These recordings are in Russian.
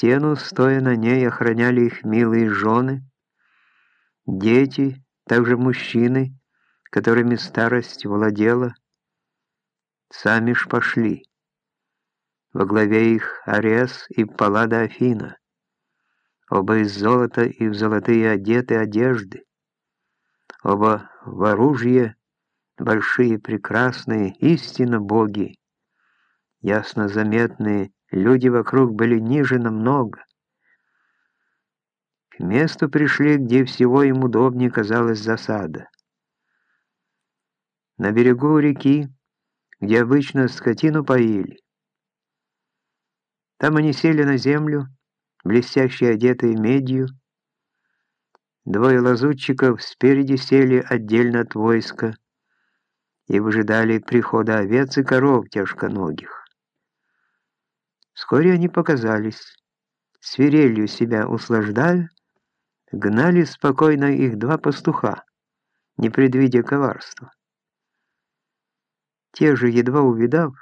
Стену, стоя на ней, охраняли их милые жены, дети, также мужчины, которыми старость владела, сами ж пошли. Во главе их Арес и Паллада Афина, оба из золота и в золотые одеты одежды, оба в оружие, большие, прекрасные, истинно боги, ясно заметные, люди вокруг были ниже намного. К месту пришли, где всего им удобнее казалась засада. На берегу реки, где обычно скотину поили. Там они сели на землю, блестящие одетые медью. Двое лазутчиков спереди сели отдельно от войска и выжидали прихода овец и коров тяжконогих. Вскоре они показались, свирелью себя услаждая, гнали спокойно их два пастуха, не предвидя коварства. Те же, едва увидав,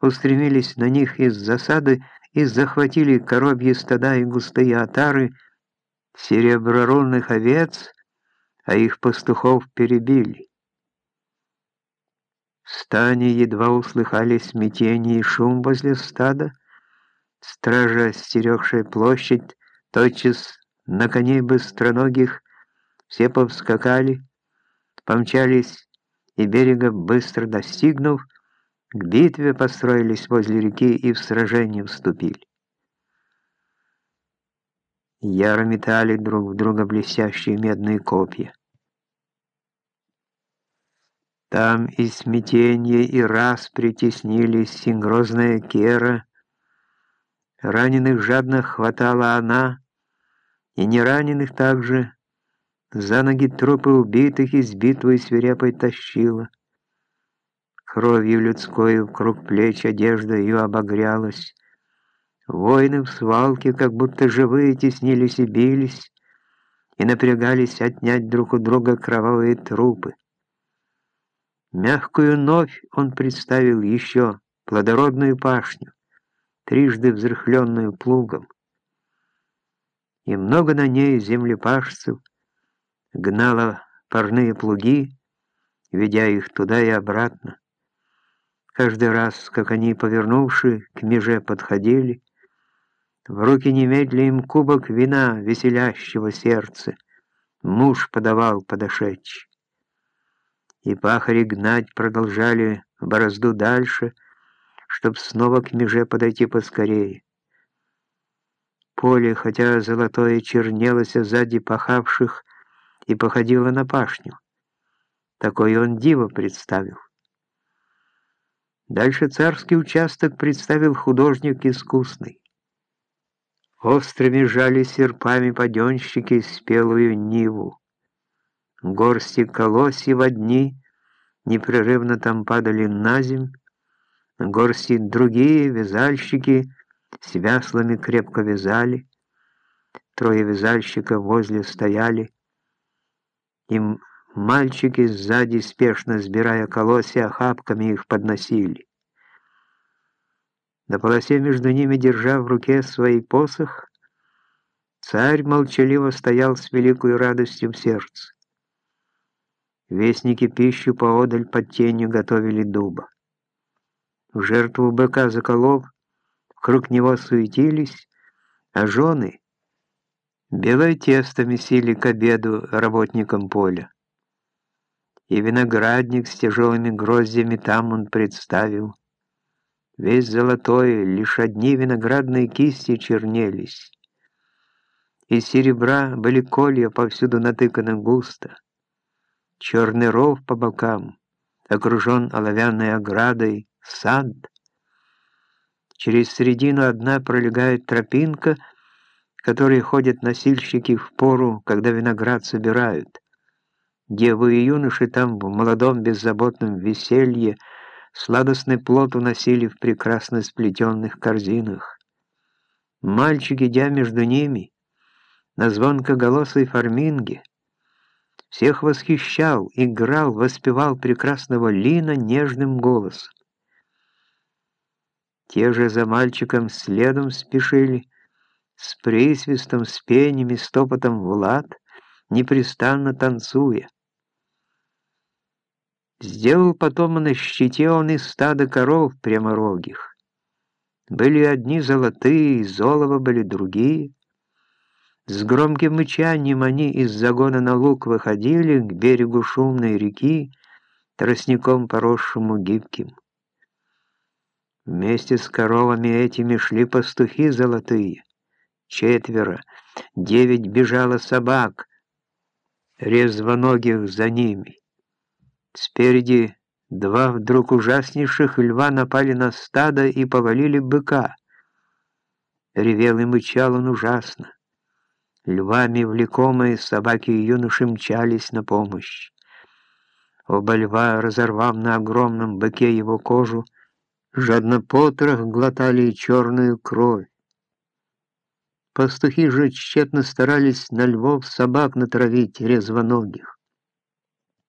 устремились на них из засады и захватили коробьи стада и густые отары сереброрунных овец, а их пастухов перебили. В стане едва услыхали смятение и шум возле стада, стража, стерегшая площадь, тотчас на коней быстроногих, все повскакали, помчались и берега быстро достигнув, к битве построились возле реки и в сражение вступили. Яро метали друг в друга блестящие медные копья. Там и смятенье, и раз притеснились сингрозная Кера. Раненых жадно хватала она, и нераненых также, за ноги трупы убитых из битвы свирепой тащила. Кровью людской вкруг плеч одежда ее обогрялась. Воины в свалке, как будто живые, теснились и бились, и напрягались отнять друг у друга кровавые трупы. Мягкую новь он представил еще, плодородную пашню, трижды взрыхленную плугом. И много на ней землепашцев гнало парные плуги, ведя их туда и обратно. Каждый раз, как они, повернувши, к меже подходили, в руки немедля им кубок вина веселящего сердца муж подавал подошедший. И пахари гнать продолжали борозду дальше, чтоб снова к меже подойти поскорее. Поле, хотя золотое чернелось сзади пахавших, и походило на пашню. Такой он диво представил. Дальше царский участок представил художник искусный. Острыми жали серпами паденщики спелую ниву. Горсти колосьев одни непрерывно там падали на земь, горсти другие вязальщики с вяслами крепко вязали, трое вязальщиков возле стояли, им Мальчики сзади, спешно сбирая колосья, охапками их подносили. На полосе между ними, держа в руке свой посох, царь молчаливо стоял с великой радостью в сердце. Вестники пищу поодаль под тенью готовили дуба. Жертву быка заколов, вокруг него суетились, а жены белое тесто месили к обеду работникам поля и виноградник с тяжелыми гроздями там он представил. Весь золотой, лишь одни виноградные кисти чернелись. Из серебра были колья повсюду натыканы густо. Черный ров по бокам, окружен оловянной оградой, сад. Через середину одна пролегает тропинка, которой ходят носильщики в пору, когда виноград собирают. Девы и юноши там в молодом беззаботном веселье сладостный плод уносили в прекрасно сплетенных корзинах. Мальчик, идя между ними, на звонкоголосой фарминге, всех восхищал, играл, воспевал прекрасного Лина нежным голосом. Те же за мальчиком следом спешили, с присвистом, с пениями, стопотом в лад, непрестанно танцуя. Сделал потом на щите он из стада коров пряморогих. Были одни золотые, из золова были другие. С громким мычанием они из загона на луг выходили к берегу шумной реки, тростником поросшему гибким. Вместе с коровами этими шли пастухи золотые. Четверо, девять бежало собак, резвоногих за ними. Спереди два вдруг ужаснейших льва напали на стадо и повалили быка. Ревел и мычал он ужасно. Львами влекомые собаки и юноши мчались на помощь. Оба льва, разорвав на огромном быке его кожу, жадно потрох глотали черную кровь. Пастухи же тщетно старались на львов собак натравить резвоногих.